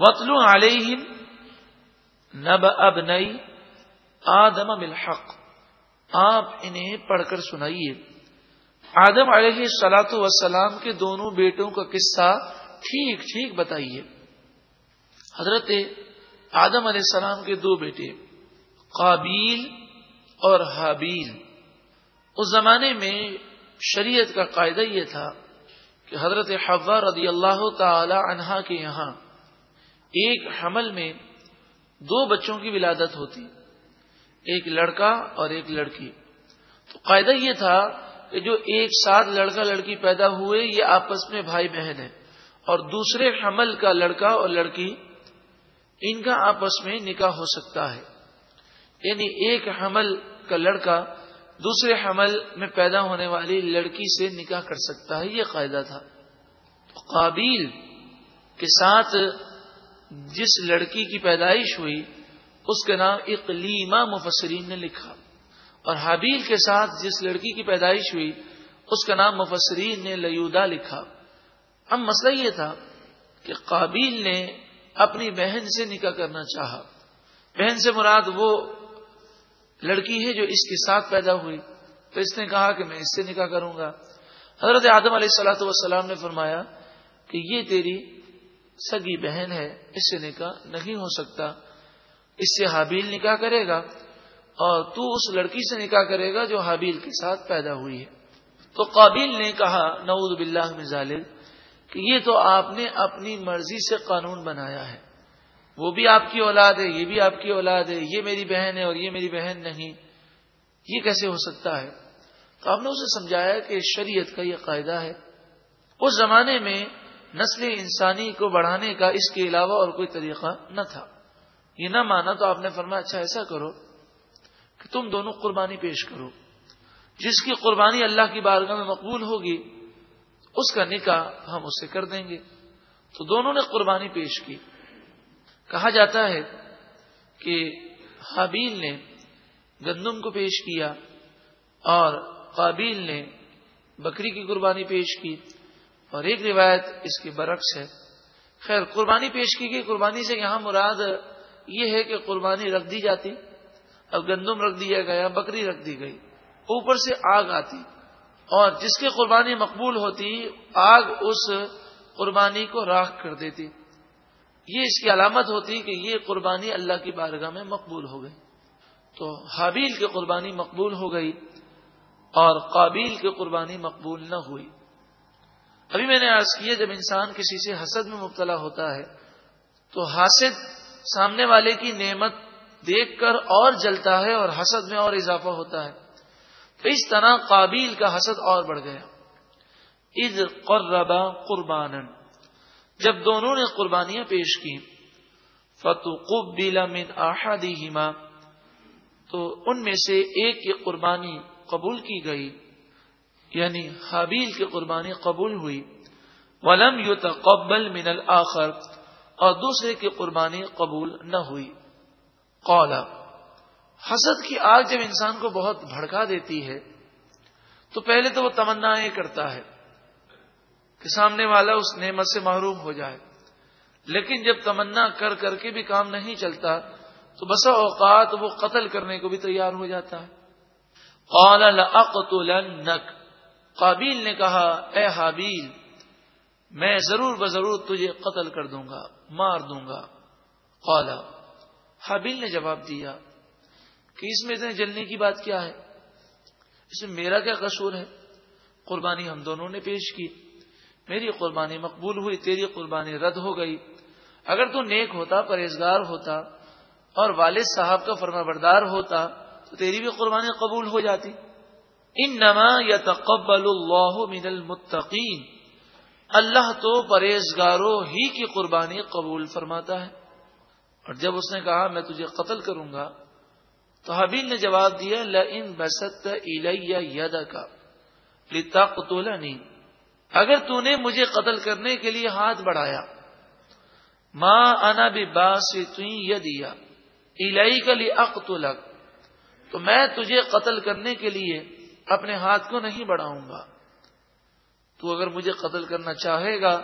وطلو علیہ نب اب نئی آدم ملحق آپ انہیں پڑھ کر سنائیے۔ آدم علیہ سلاۃ وسلام کے دونوں بیٹوں کا قصہ ٹھیک ٹھیک بتائیے۔ حضرت آدم علیہ السلام کے دو بیٹے، قابیل اور حابیل۔ اس زمانے میں شریعت کا قاعدہ یہ تھا کہ حضرت حوا رضی اللہ تعالی عنہا کے یہاں ایک حمل میں دو بچوں کی ولادت ہوتی، ایک لڑکا اور ایک لڑکی۔ تو قاعدہ یہ تھا کہ جو ایک ساتھ لڑکا لڑکی پیدا ہوئے، یہ آپس میں بھائی بہن ہے اور دوسرے حمل کا لڑکا اور لڑکی، ان کا آپس میں نکاح ہو سکتا ہے۔ یعنی ایک حمل کا لڑکا دوسرے حمل میں پیدا ہونے والی لڑکی سے نکاح کر سکتا ہے، یہ قاعدہ تھا۔ قابیل کے ساتھ جس لڑکی کی پیدائش ہوئی، اس کا نام اقلیمہ مفسرین نے لکھا۔ اور حابیل کے ساتھ جس لڑکی کی پیدائش ہوئی، اس کا نام مفسرین نے لیودا لکھا۔ اب مسئلہ یہ تھا کہ قابیل نے اپنی بہن سے نکاح کرنا چاہا۔ بہن سے مراد وہ لڑکی ہے جو اس کے ساتھ پیدا ہوئی۔ تو اس نے کہا کہ میں اس سے نکاح کروں گا۔ حضرت آدم علیہ السلاۃ والسلام نے فرمایا کہ یہ تیری سگی بہن ہے، اس سے نکاح نہیں ہو سکتا۔ اس سے حابیل نکاح کرے گا اور تو اس لڑکی سے نکاح کرے گا جو حابیل کے ساتھ پیدا ہوئی ہے۔ تو قابیل نے کہا، نعوذ باللہ میں ظالم کہ یہ تو آپ نے اپنی مرضی سے قانون بنایا ہے۔ وہ بھی آپ کی اولاد ہے، یہ بھی آپ کی اولاد ہے، یہ میری بہن ہے اور یہ میری بہن نہیں۔ یہ کیسے ہو سکتا ہے؟ تو آپ نے اسے سمجھایا کہ شریعت کا یہ قاعدہ ہے۔ اس زمانے میں نسل انسانی کو بڑھانے کا اس کے علاوہ اور کوئی طریقہ نہ تھا۔ یہ نہ مانا تو آپ نے فرمایا اچھا ایسا کرو کہ تم دونوں قربانی پیش کرو۔ جس کی قربانی اللہ کی بارگاہ میں مقبول ہوگی، اس کا نکاح ہم اسے کر دیں گے۔ تو دونوں نے قربانی پیش کی۔ کہا جاتا ہے کہ حابیل نے گندم کو پیش کیا اور قابیل نے بکری کی قربانی پیش کی۔ اور ایک روایت اس کے برعکس ہے۔ خیر، قربانی پیش کی گئی۔ قربانی سے یہاں مراد یہ ہے کہ قربانی رکھ دی جاتی، اب گندم رکھ دیا گیا، بکری رکھ دی گئی، اوپر سے آگ آتی۔ اور جس کی قربانی مقبول ہوتی، آگ اس قربانی کو راکھ کر دیتی۔ یہ اس کی علامت ہوتی کہ یہ قربانی اللہ کی بارگاہ میں مقبول ہو گئی۔ تو حابیل کی قربانی مقبول ہو گئی اور قابیل کی قربانی مقبول نہ ہوئی۔ ابھی میں نے عرض کیا، جب انسان کسی سے حسد میں مبتلا ہوتا ہے، تو حاسد سامنے والے کی نعمت دیکھ کر اور جلتا ہے اور حسد میں اور اضافہ ہوتا ہے۔ تو اس طرح قابیل کا حسد اور بڑھ گیا۔ عید قربا قربان جب دونوں نے قربانیاں پیش کی فتو قب من آحادی تو ان میں سے ایک کی قربانی قبول کی گئی۔ یعنی حابیل کی قربانی قبول ہوئی۔ ولم یو تقبل من الآخر اور دوسرے کی قربانی قبول نہ ہوئی۔ قولا حسد کی آگ جب انسان کو بہت بھڑکا دیتی ہے، تو پہلے تو وہ تمنا کرتا ہے کہ سامنے والا اس نعمت سے محروم ہو جائے۔ لیکن جب تمنا کر کر کے بھی کام نہیں چلتا، تو بسا اوقات وہ قتل کرنے کو بھی تیار ہو جاتا ہے۔ لأقتلنک قابیل نے کہا، اے حابیل، میں ضرور بضرور تجھے قتل کر دوں گا، مار دوں گا۔ قالا حابیل نے جواب دیا، کہ اس میں اتنے جلنے کی بات کیا ہے؟ اس میں میرا کیا قصور ہے؟ قربانی ہم دونوں نے پیش کی۔ میری قربانی مقبول ہوئی، تیری قربانی رد ہو گئی۔ اگر تو نیک ہوتا، پرہیزگار ہوتا، اور والد صاحب کا فرما بردار ہوتا، تو تیری بھی قربانی قبول ہو جاتی۔ ان نما یا اللہ من المتقین۔ اللہ تو پرہیزگاروں ہی کی قربانی قبول فرماتا ہے۔ اور جب اس نے کہا، میں تجھے قتل کروں گا، تو حبیل نے جواب دیا لن بست ید کا اگر تو نے مجھے قتل کرنے کے لیے ہاتھ بڑھایا ماں انا بھی باس دیا الئی کا لی تو میں تجھے قتل کرنے کے لیے اپنے ہاتھ کو نہیں بڑھاؤں گا۔ تو اگر مجھے قتل کرنا چاہے گا،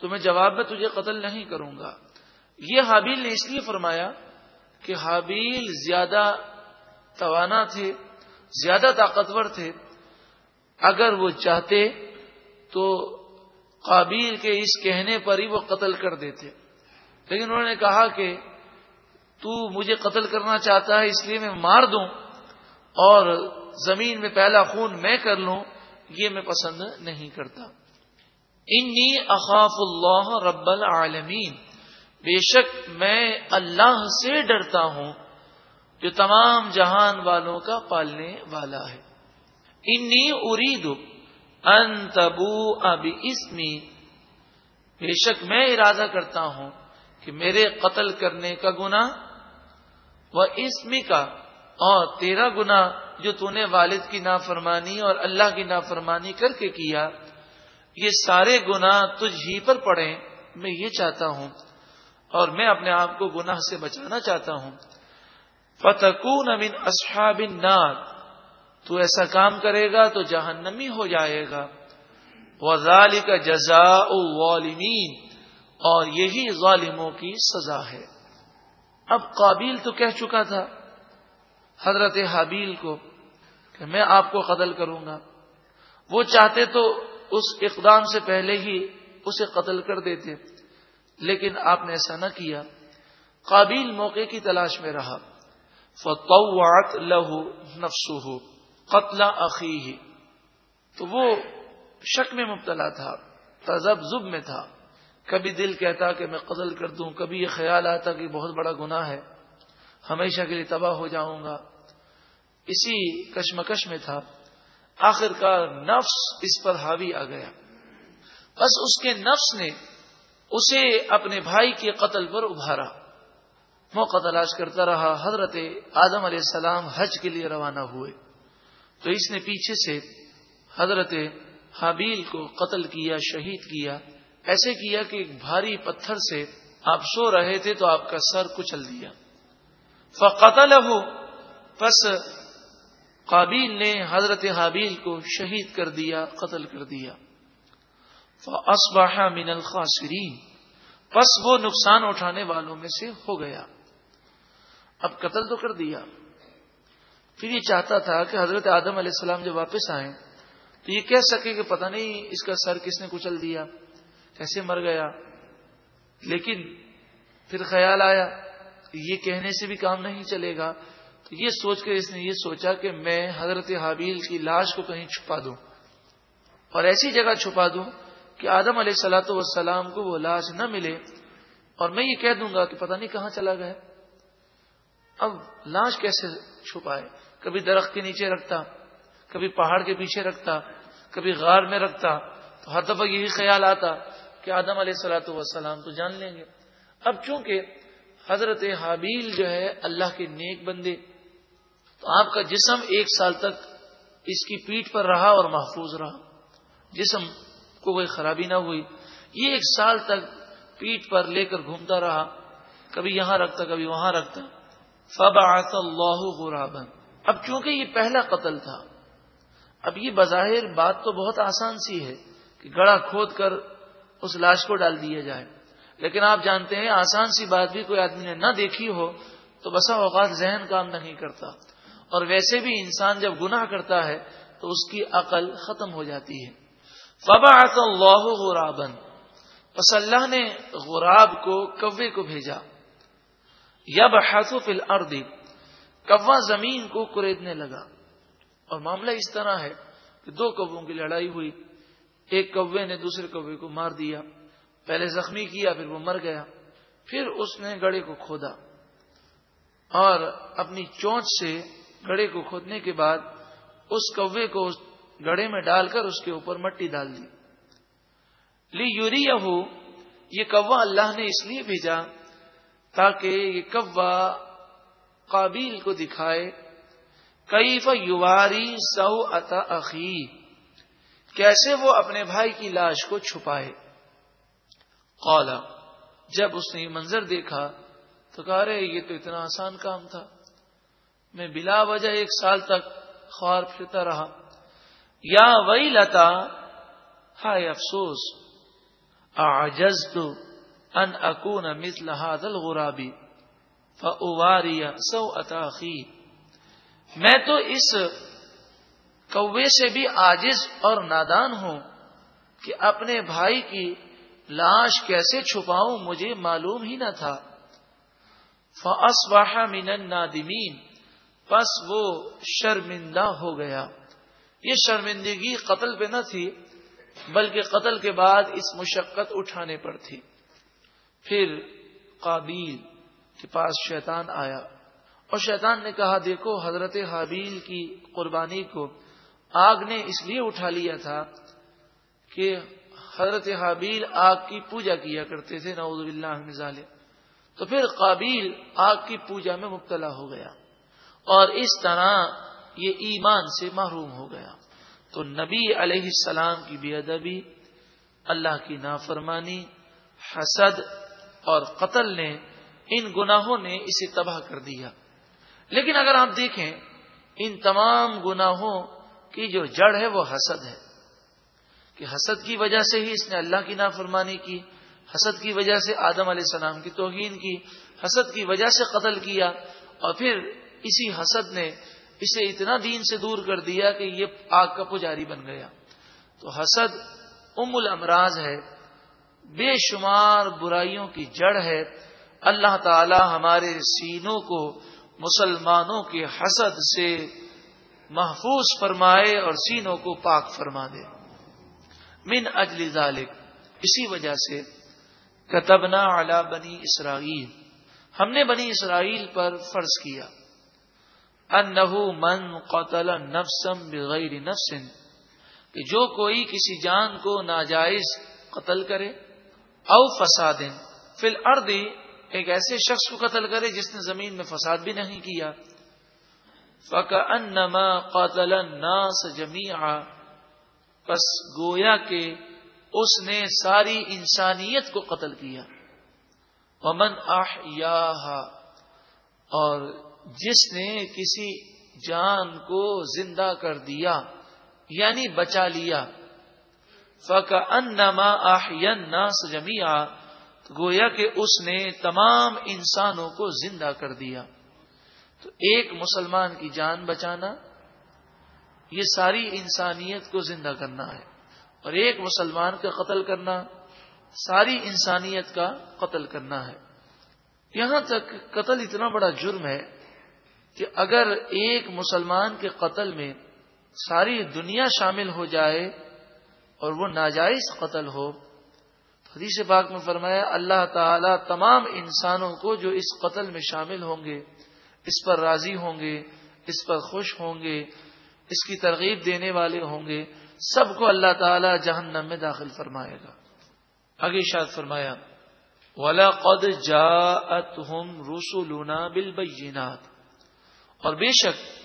تو میں جواب میں تجھے قتل نہیں کروں گا۔ یہ حابیل نے اس لیے فرمایا کہ حابیل زیادہ توانا تھے، زیادہ طاقتور تھے۔ اگر وہ چاہتے تو قابیل کے اس کہنے پر ہی وہ قتل کر دیتے۔ لیکن انہوں نے کہا کہ تو مجھے قتل کرنا چاہتا ہے، اس لیے میں مار دوں۔ اور زمین میں پہلا خون میں کر لوں، یہ میں پسند نہیں کرتا۔ انی اخاف اللہ رب العالمین۔ بے شک میں اللہ سے ڈرتا ہوں، جو تمام جہان والوں کا پالنے والا ہے۔ انی ارید ان تبو اب اسمی بے شک میں ارادہ کرتا ہوں کہ میرے قتل کرنے کا گنا وہ اسمی کا اور تیرا گنا جو تو نے والد کی نافرمانی اور اللہ کی نافرمانی کر کے کیا، یہ سارے گنا تجھ ہی پر پڑے، میں یہ چاہتا ہوں، اور میں اپنے آپ کو گناہ سے بچانا چاہتا ہوں۔ فتقون امین اصحاب النار، تو ایسا کام کرے گا تو جہنمی ہو جائے گا۔ وزال کا جزا والمین اور یہی ظالموں کی سزا ہے۔ اب قابل تو کہہ چکا تھا، حضرت حابیل کو کہ میں آپ کو قتل کروں گا۔ وہ چاہتے تو اس اقدام سے پہلے ہی اسے قتل کر دیتے، لیکن آپ نے ایسا نہ کیا۔ قابل موقع کی تلاش میں رہا۔ فطوعت لہو نفسو ہو قتل عقی تو وہ شک میں مبتلا تھا تذب زب میں تھا۔ کبھی دل کہتا کہ میں قتل کر دوں، کبھی یہ خیال آتا کہ بہت بڑا گناہ ہے۔ ہمیشہ کے لیے تباہ ہو جاؤں گا۔ اسی کشمکش میں تھا۔ آخر کار نفس اس پر حاوی آ گیا۔ بس اس کے نفس نے اسے اپنے بھائی کے قتل پر ابھارا۔ موقع تلاش کرتا رہا۔ حضرت آدم علیہ السلام حج کے لیے روانہ ہوئے۔ تو اس نے پیچھے سے حضرت حابیل کو قتل کیا، شہید کیا۔ ایسے کیا کہ ایک بھاری پتھر سے آپ سو رہے تھے تو آپ کا سر کچل دیا۔ فقتل ہو پس قابیل نے حضرت حابیل کو شہید کر دیا، قتل کر دیا۔ فاصبح من الخاسرین پس وہ نقصان اٹھانے والوں میں سے ہو گیا۔ اب قتل تو کر دیا۔ پھر یہ چاہتا تھا کہ حضرت آدم علیہ السلام جب واپس آئے تو یہ کہہ سکے کہ پتہ نہیں اس کا سر کس نے کچل دیا، کیسے مر گیا۔ لیکن پھر خیال آیا یہ کہنے سے بھی کام نہیں چلے گا۔ یہ سوچ کر اس نے یہ سوچا کہ میں حضرت حابیل کی لاش کو کہیں چھپا دوں اور ایسی جگہ چھپا دوں کہ آدم علیہ سلاۃ والسلام کو وہ لاش نہ ملے اور میں یہ کہہ دوں گا کہ پتہ نہیں کہاں چلا گیا۔ اب لاش کیسے چھپائے؟ کبھی درخت کے نیچے رکھتا، کبھی پہاڑ کے پیچھے رکھتا، کبھی غار میں رکھتا۔ تو ہر دفعہ یہی خیال آتا کہ آدم علیہ سلاۃ وسلام تو جان لیں گے۔ اب چونکہ حضرت حابیل جو ہے اللہ کے نیک بندے تو آپ کا جسم ایک سال تک اس کی پیٹ پر رہا اور محفوظ رہا۔ جسم کو کوئی خرابی نہ ہوئی۔ یہ ایک سال تک پیٹ پر لے کر گھومتا رہا۔ کبھی یہاں رکھتا، کبھی وہاں رکھتا۔ فب اللہ غرابن اب چونکہ یہ پہلا قتل تھا، اب یہ بظاہر بات تو بہت آسان سی ہے کہ گڑا کھود کر اس لاش کو ڈال دیا جائے۔ لیکن آپ جانتے ہیں آسان سی بات بھی کوئی آدمی نے نہ دیکھی ہو تو بسا اوقات ذہن کام نہیں کرتا۔ اور ویسے بھی انسان جب گناہ کرتا ہے تو اس کی عقل ختم ہو جاتی ہے۔ فبا اللہ غرابن بس اللہ نے غراب کو، کوے کو بھیجا۔ یا بحث فل اردی کوا زمین کو کریدنے لگا۔ اور معاملہ اس طرح ہے کہ دو کبوں کی لڑائی ہوئی۔ ایک کوے نے دوسرے کوے کو مار دیا۔ پہلے زخمی کیا، پھر وہ مر گیا۔ پھر اس نے گڑے کو کھودا۔ اور اپنی چونچ سے گڑے کو کھودنے کے بعد اس کوے کو گڑے میں ڈال کر اس کے اوپر مٹی ڈال دی۔ لی یوری ہو یہ کوا اللہ نے اس لیے بھیجا تاکہ یہ کوا قابیل کو دکھائے۔ کئی فواری سو اتا کیسے وہ اپنے بھائی کی لاش کو چھپائے۔ قالا جب اس نے یہ منظر دیکھا تو کہا رہے یہ تو اتنا آسان کام تھا۔ میں بلا وجہ ایک سال تک خوار پھرتا رہا۔ یا وہی لتا ہائے افسوس آجز تو ان اکون مثل هذا الغرابی فاواری سو اتاخی میں تو اس کوے سے بھی آجز اور نادان ہوں کہ اپنے بھائی کی لاش کیسے چھپاؤں مجھے معلوم ہی نہ تھا۔ فاصبح من النادمین پس وہ شرمندہ ہو گیا۔ یہ شرمندگی قتل پہ نہ تھی، بلکہ قتل کے بعد اس مشقت اٹھانے پر تھی۔ پھر قابیل کے پاس شیطان آیا اور شیطان نے کہا، دیکھو حضرت حابیل کی قربانی کو آگ نے اس لیے اٹھا لیا تھا کہ حضرت حابیل آگ کی پوجا کیا کرتے تھے، نعوذ باللہ ظالم تو پھر قابیل آگ کی پوجا میں مبتلا ہو گیا۔ اور اس طرح یہ ایمان سے محروم ہو گیا۔ تو نبی علیہ السلام کی بے ادبی، اللہ کی نافرمانی، حسد اور قتل نے ان گناہوں نے اسے تباہ کر دیا۔ لیکن اگر آپ دیکھیں، ان تمام گناہوں کی جو جڑ ہے وہ حسد ہے۔ کہ حسد کی وجہ سے ہی اس نے اللہ کی نافرمانی کی، حسد کی وجہ سے آدم علیہ السلام کی توہین کی، حسد کی وجہ سے قتل کیا اور پھر اسی حسد نے اسے اتنا دین سے دور کر دیا کہ یہ آگ کا پجاری بن گیا۔ تو حسد ام الامراض ہے، بے شمار برائیوں کی جڑ ہے۔ اللہ تعالی ہمارے سینوں کو، مسلمانوں کے حسد سے محفوظ فرمائے اور سینوں کو پاک فرما دے۔ من اجل ذالک، اسی وجہ سے کتبنا علی بنی اسرائیل۔ ہم نے بنی اسرائیل پر فرض کیا۔ انہو من قتل نفسم بغیر نفس، کہ جو کوئی کسی جان کو ناجائز قتل کرے او فساد، فی الارض ایک ایسے شخص کو قتل کرے جس نے زمین میں فساد بھی نہیں کیا۔ فک انما قاتل الناس جميعا پس گویا کہ اس نے ساری انسانیت کو قتل کیا۔ ومن احیاها، اور جس نے کسی جان کو زندہ کر دیا یعنی بچا لیا۔ فک انما احین ناس جميعا، گویا کہ اس نے تمام انسانوں کو زندہ کر دیا۔ تو ایک مسلمان کی جان بچانا، یہ ساری انسانیت کو زندہ کرنا ہے۔ اور ایک مسلمان کا قتل کرنا، ساری انسانیت کا قتل کرنا ہے۔ یہاں تک قتل اتنا بڑا جرم ہے کہ اگر ایک مسلمان کے قتل میں ساری دنیا شامل ہو جائے اور وہ ناجائز قتل ہو حدیث پاک میں فرمایا، اللہ تعالی تمام انسانوں کو جو اس قتل میں شامل ہوں گے، اس پر راضی ہوں گے، اس پر خوش ہوں گے، اس کی ترغیب دینے والے ہوں گے، سب کو اللہ تعالی جہنم میں داخل فرمائے گا۔ آگے شاد فرمایا ولا قد جا ہم بالبینات اور بے شک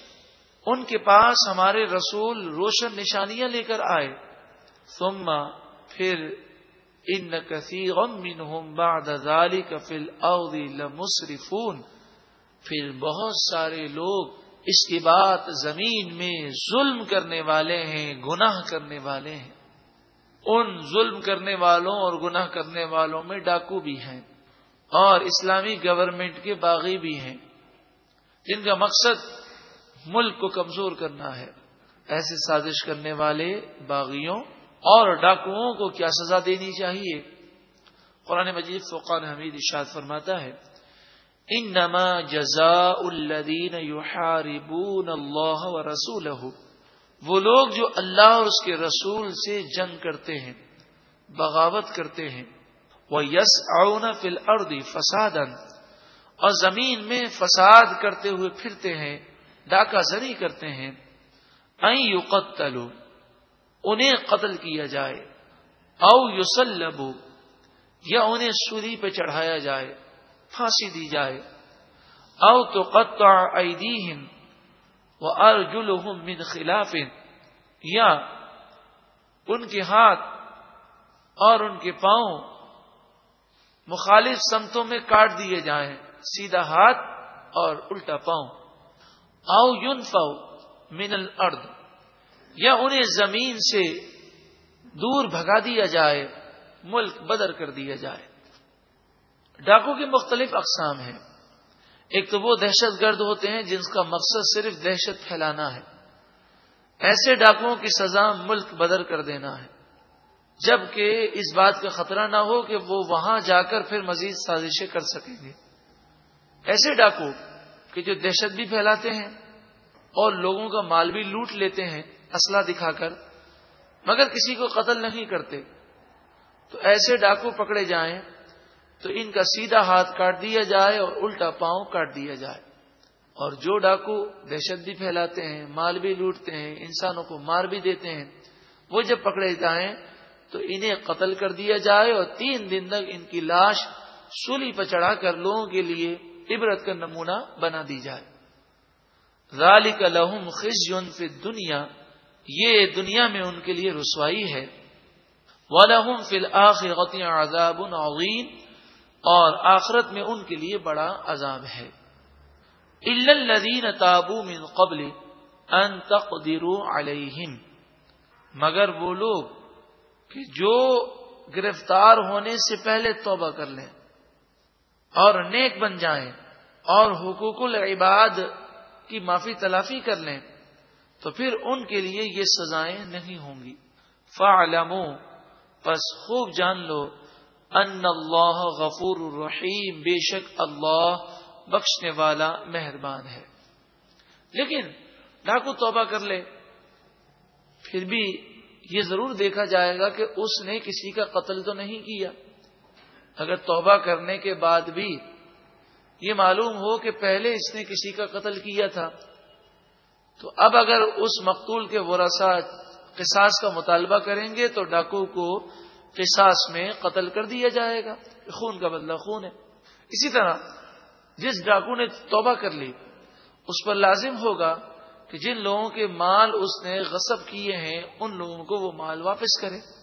ان کے پاس ہمارے رسول روشن نشانیاں لے کر آئے۔ ثم پھر ان بعد ذلك في الارض لمسرفون۔ پھر بہت سارے لوگ اس کی بات زمین میں ظلم کرنے والے ہیں، گناہ کرنے والے ہیں۔ ان ظلم کرنے والوں اور گناہ کرنے والوں میں ڈاکو بھی ہیں اور اسلامی گورنمنٹ کے باغی بھی ہیں۔ جن کا مقصد ملک کو کمزور کرنا ہے۔ ایسے سازش کرنے والے باغیوں اور ڈاکوؤں کو کیا سزا دینی چاہیے؟ قرآن مجید فقان حمید اشاد فرماتا ہے ان نما جزا الدین یحاربون اللہ و رسول وہ لوگ جو اللہ اور اس کے رسول سے جنگ کرتے ہیں، بغاوت کرتے ہیں۔ وہ یس اون فل اردی فساد اور زمین میں فساد کرتے ہوئے پھرتے ہیں، ڈاکہ زری کرتے ہیں۔ این یقتلو انہیں قتل کیا جائے۔ او یوسلبو یا انہیں سوری پہ چڑھایا جائے، پھانسی دی جائے۔ او تو قطع ایدیہم و ارجلہم من خلاف، یا ان کے ہاتھ اور ان کے پاؤں مخالف سمتوں میں کاٹ دیے جائیں۔ سیدھا ہاتھ اور الٹا پاؤں۔ او یون من الارض۔ یا انہیں زمین سے دور بھگا دیا جائے، ملک بدر کر دیا جائے۔ ڈاکو کی مختلف اقسام ہیں۔ ایک تو وہ دہشت گرد ہوتے ہیں جن کا مقصد صرف دہشت پھیلانا ہے۔ ایسے ڈاکوؤں کی سزا ملک بدر کر دینا ہے۔ جبکہ اس بات کا خطرہ نہ ہو کہ وہ وہاں جا کر پھر مزید سازشیں کر سکیں گے۔ ایسے ڈاکو کہ جو دہشت بھی پھیلاتے ہیں اور لوگوں کا مال بھی لوٹ لیتے ہیں اسلحہ دکھا کر، مگر کسی کو قتل نہیں کرتے۔ تو ایسے ڈاکو پکڑے جائیں تو ان کا سیدھا ہاتھ کاٹ دیا جائے اور الٹا پاؤں کاٹ دیا جائے۔ اور جو ڈاکو دہشت بھی پھیلاتے ہیں، مال بھی لوٹتے ہیں، انسانوں کو مار بھی دیتے ہیں، وہ جب پکڑے جائیں تو انہیں قتل کر دیا جائے اور تین دن تک ان کی لاش سولی پر چڑھا کر لوگوں کے لیے عبرت کا نمونہ بنا دی جائے۔ ذالک لہم خزیون فی دنیا یہ دنیا میں ان کے لیے رسوائی ہے۔ وَلَهُمْ فِي الْآخِرَةِ عَذَابٌ عَظِيمٌ اور آخرت میں ان کے لیے بڑا عذاب ہے۔ تابو من قبل ان تقدروا علیہم، مگر وہ لوگ کہ جو گرفتار ہونے سے پہلے توبہ کر لیں۔ اور نیک بن جائیں اور حقوق العباد کی معافی تلافی کر لیں، تو پھر ان کے لیے یہ سزائیں نہیں ہوں گی۔ فعلمو پس خوب جان لو، ان اللہ غفور الرحیم، بے شک اللہ بخشنے والا مہربان ہے۔ لیکن ڈاکو توبہ کر لے۔ پھر بھی یہ ضرور دیکھا جائے گا کہ اس نے کسی کا قتل تو نہیں کیا۔ اگر توبہ کرنے کے بعد بھی یہ معلوم ہو کہ پہلے اس نے کسی کا قتل کیا تھا، تو اب اگر اس مقتول کے ورثہ قصاص کا مطالبہ کریں گے تو ڈاکو کو قصاص میں قتل کر دیا جائے گا۔ خون کا بدلہ خون ہے۔ اسی طرح جس ڈاکو نے توبہ کر لی، اس پر لازم ہوگا کہ جن لوگوں کے مال اس نے غصب کیے ہیں، ان لوگوں کو وہ مال واپس کرے۔